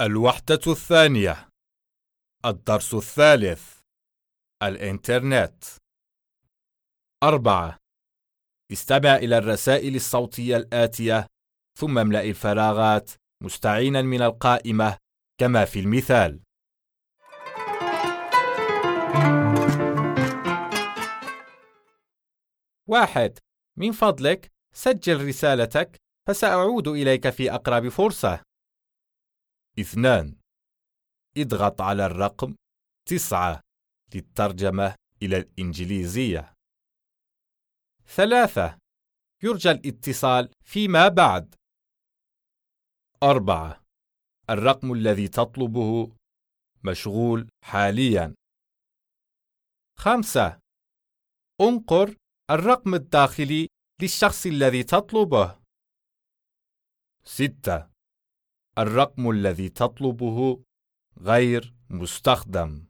الوحدة الثانية. الدرس الثالث. الإنترنت. أربعة. استمع إلى الرسائل الصوتية الآتية ثم املأ الفراغات مستعينا من القائمة كما في المثال. واحد. من فضلك سجل رسالتك فسأعود إليك في أقرب فرصة. اثنان. اضغط على الرقم تسعة للترجمة إلى الإنجليزية. ثلاثة. يرجى الاتصال فيما بعد. أربعة. الرقم الذي تطلبه مشغول حاليا. خمسة. انقر الرقم الداخلي للشخص الذي تطلبه. ستة. الرقم الذي تطلبه غير مستخدم.